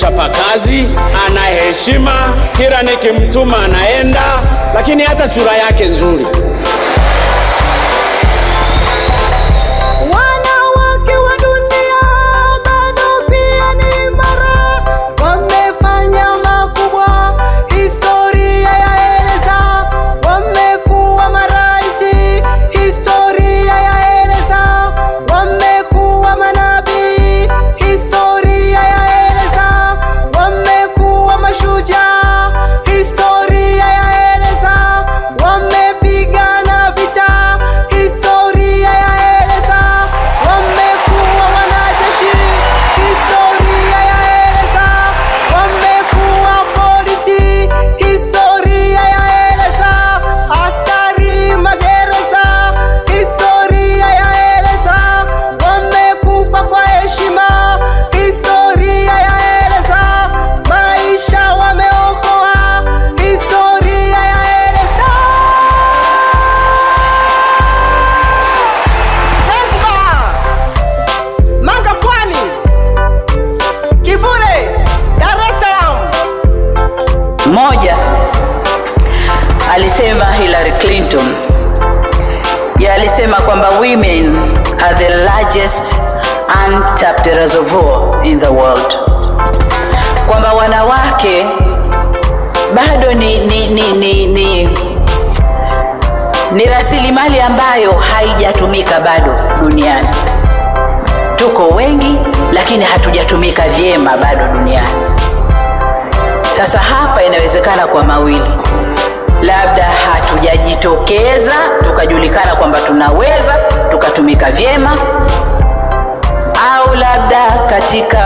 mchapakazi, ana heshima, kila nikimtuma anaenda, lakini hata sura yake nzuri. Kwamba women are the largest untapped reservoir in the world, kwamba wanawake bado ni, ni, ni, ni, ni, ni rasilimali ambayo haijatumika bado duniani. Tuko wengi lakini hatujatumika vyema bado duniani. Sasa hapa inawezekana kwa mawili, labda hatujajitokeza tukajulikana kwamba tunaweza tukatumika vyema, au labda katika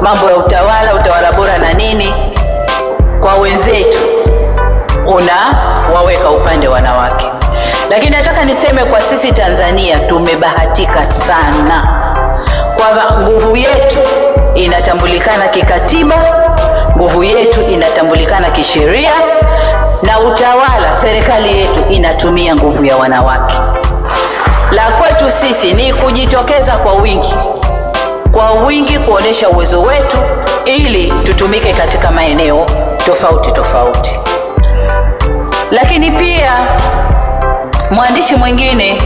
mambo ya utawala, utawala bora na nini, kwa wenzetu unawaweka upande wanawake. Lakini nataka niseme kwa sisi Tanzania tumebahatika sana kwamba nguvu yetu inatambulikana kikatiba, nguvu yetu inatambulikana kisheria, utawala, serikali yetu inatumia nguvu ya wanawake. La kwetu sisi ni kujitokeza kwa wingi, kwa wingi kuonesha uwezo wetu, ili tutumike katika maeneo tofauti tofauti. Lakini pia mwandishi mwingine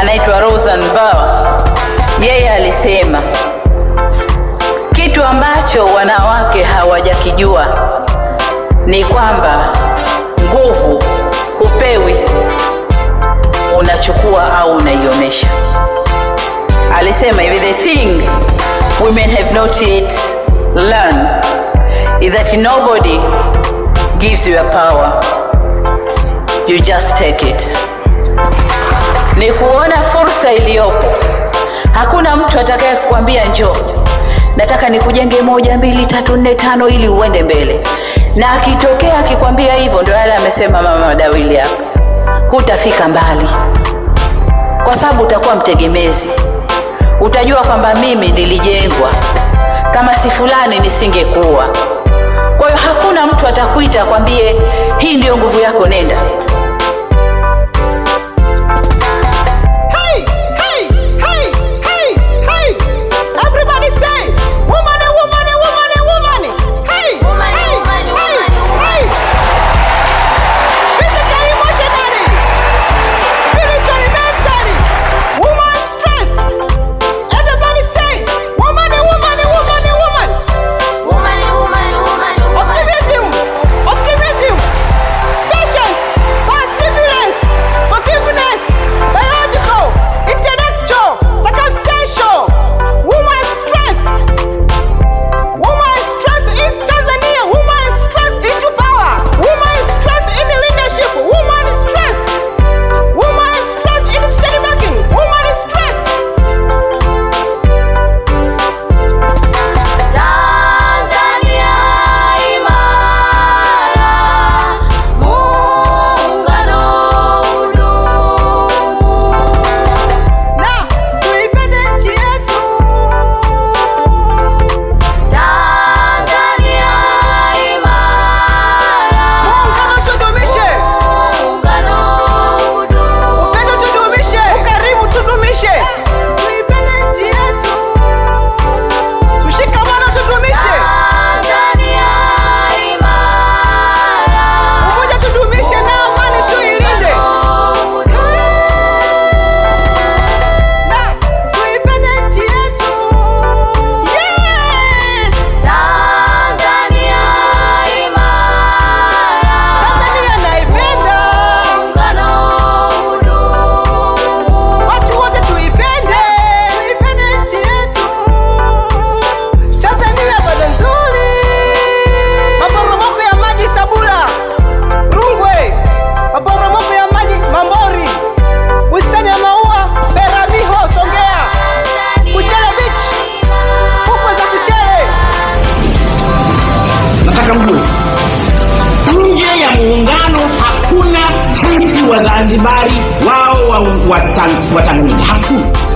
anaitwa Rosan Bauer, yeye alisema kitu ambacho wanawake hawajakijua ni kwamba nguvu upewi, unachukua au unaionyesha. Alisema hivi, the thing women have not yet learned is that nobody gives you a power, you just take it. Ni kuona fursa iliyopo. Hakuna mtu atakaye kukwambia njoo, nataka nikujenge moja mbili tatu nne tano ili uende mbele, na akitokea akikwambia hivyo, ndio yale amesema mama Dawili hapa, hutafika mbali kwa sababu utakuwa mtegemezi. Utajua kwamba mimi nilijengwa, kama si fulani nisingekuwa. Kwa hiyo hakuna mtu atakuita akwambie hii ndiyo nguvu yako, nenda. Boom.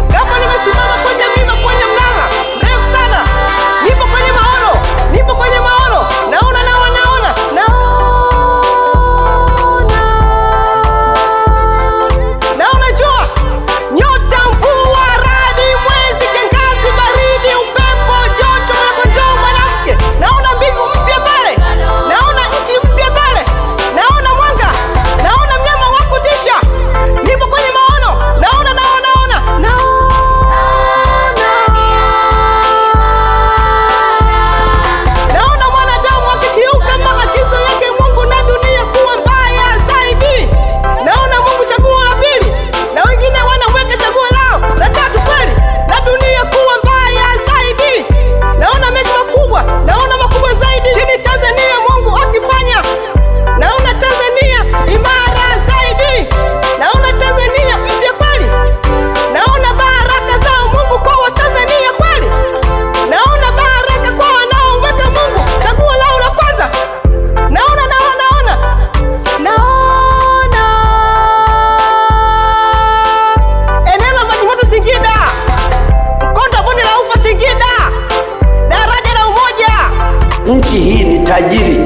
tajiri.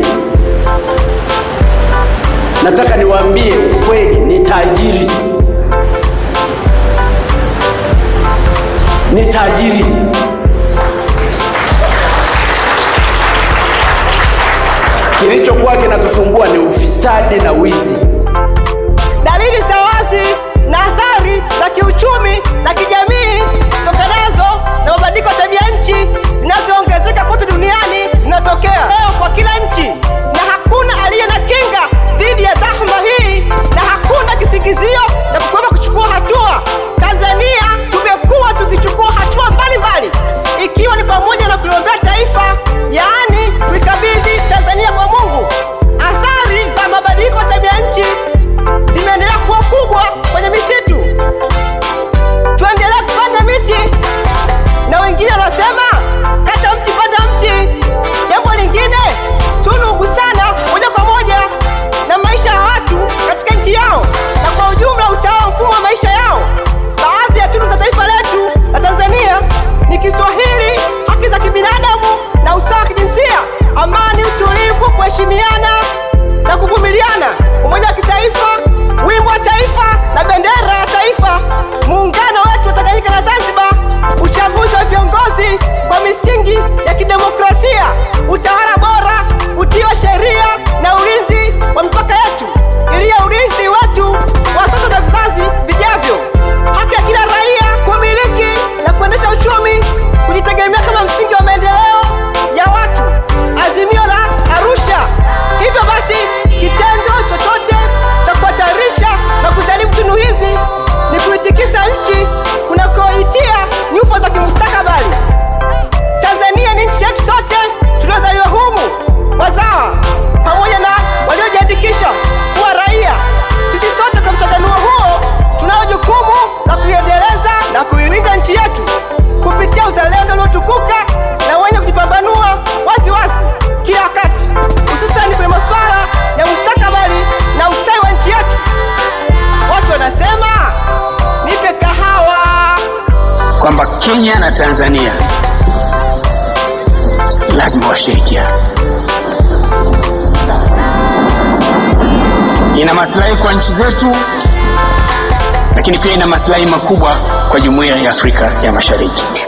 Nataka niwaambie kweli ni tajiri, ni tajiri. Kilichokuwa kinatusumbua ni ufisadi na wizi. Dalili za wazi na athari za kiuchumi na kijamii zitokanazo na mabadiliko ya tabia nchi zinazo Kenya na Tanzania lazima washirikiana. Ina maslahi kwa nchi zetu, lakini pia ina maslahi makubwa kwa jumuiya ya Afrika ya Mashariki.